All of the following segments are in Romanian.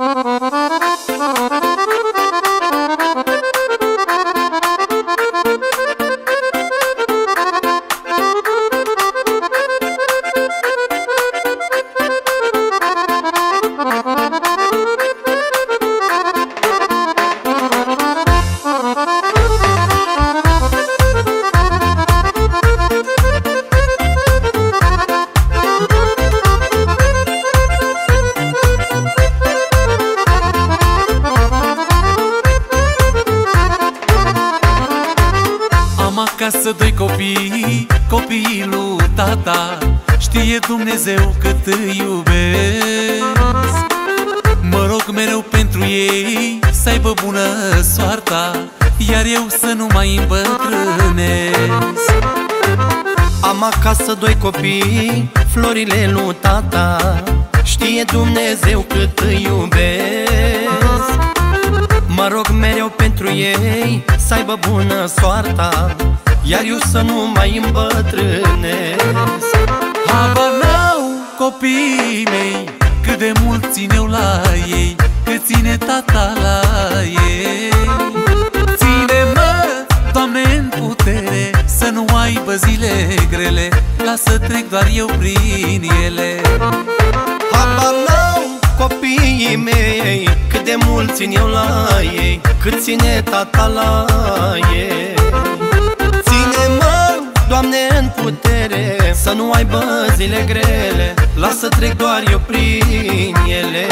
Música acasă doi copii, copiii lui tata. Știe Dumnezeu cât îi iubesc. Mă rog mereu pentru ei să aibă bună soarta Iar eu să nu mai îmbătrânesc. Am acasă doi copii, florile lui tata. Știe Dumnezeu cât îi iubesc. Mă rog mereu pentru ei să aibă bună soarta iar eu să nu mai îmbătrânesc. Habar n-au copiii mei Cât de mult țin eu la ei Cât ține tata la ei. Ține-mă, Doamne, în putere Să nu aibă zile grele Lasă trec doar eu prin ele. Habar n-au copiii mei Cât de mult țin eu la ei Cât ține tata la ei Doamne, în putere Să nu aibă zile grele. Lasă trec doar eu prin ele.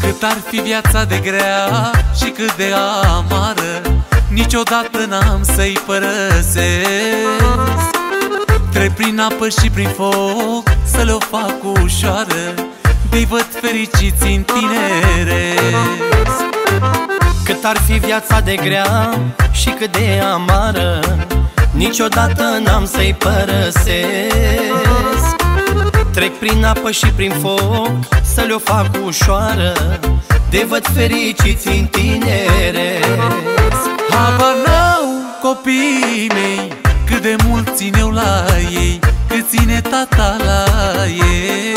Cât ar fi viața de grea și cât de amară Niciodată n-am să-i părăsesc. Trec prin apă și prin foc Să le-o fac ușoară. De-i văd fericiți în tineresc Cât ar fi viața de grea și cât de amară Niciodată n-am să-i părăsesc. Trec prin apă și prin foc Să le-o fac ușoară. De văd fericiți în tineresc Habar n-au copiii mei Cât de mult țin eu la ei Cât ține tata la ei.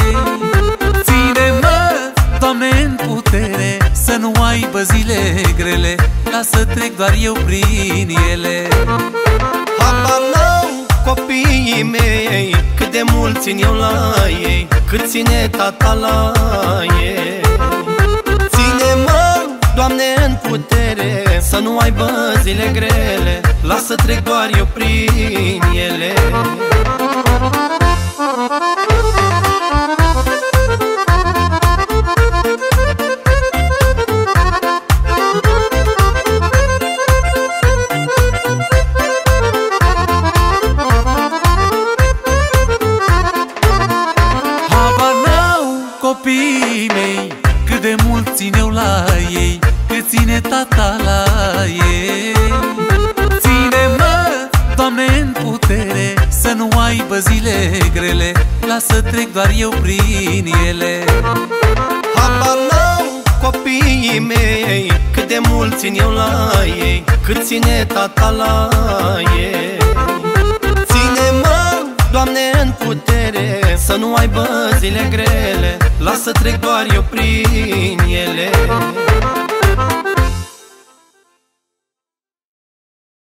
Ține-mă, Doamne, în putere Să nu aibă zile grele Lasă trec doar eu prin ele. Habar n-au copiii mei Cât de mult țin eu la ei Cât ține tata la ei. Ține-mă, Doamne, în putere să nu aibă zile grele Lasă trec doar eu prin ele. Habar n-au copiii mei Cât de mult țin eu la ei Cât ține tata la grele Lasă trec doar eu prin ele. Habar n-au copiii mei Cât de mult țin eu la ei Cât ține tata la ei. Ține-mă, Doamne, în putere Să nu aibă zile grele Lasă trec doar eu prin